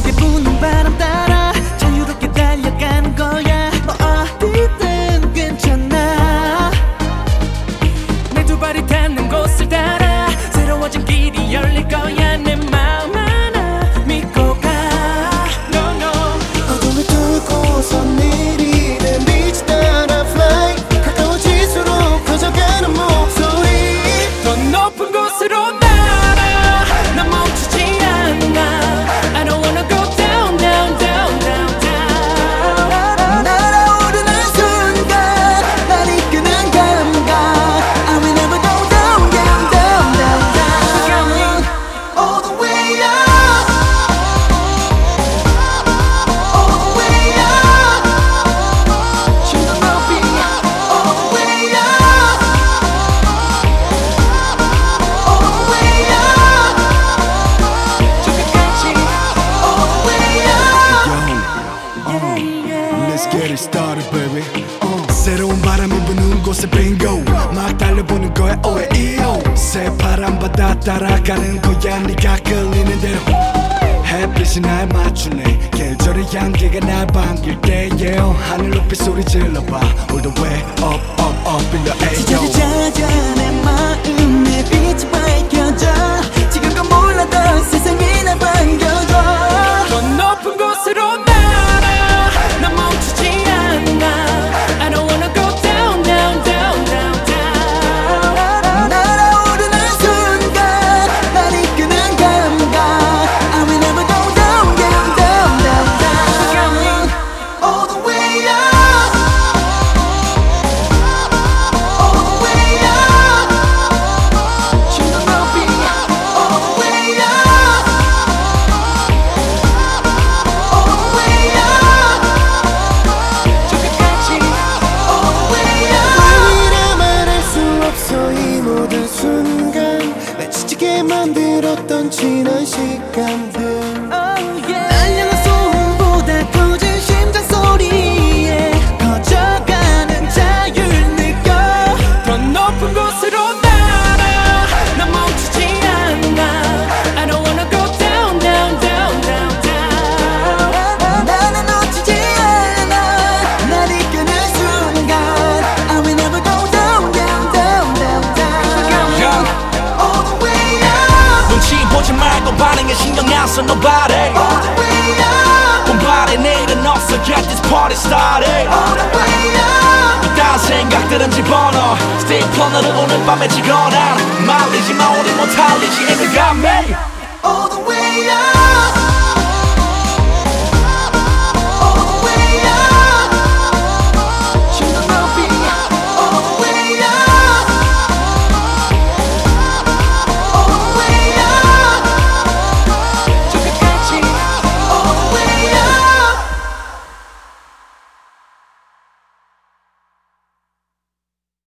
강하게 부는 바람 따라 started, baby. 어, 새로운 바람이 부는 곳에 빙고 막 달려보는 거야 오해 이요 새파란 바다 따라가는 거야 네가 끌리는 대로 햇빛이 날 맞추네 계절의 향기가 날 반길 때 yeah. 하늘 높이 소리 질러봐 All the way up up up in the air 지저를 yo. 찾아 내 마음에 빛이 밝 만들었던 지난 시간들 말고 반응에 신경 안 써 nobody All the way up 본발에 내일은 없어 get this party started All the way up 이딴 생각들은 집어넣어 Stay 플러너를 오늘 밤에 지거나 말리지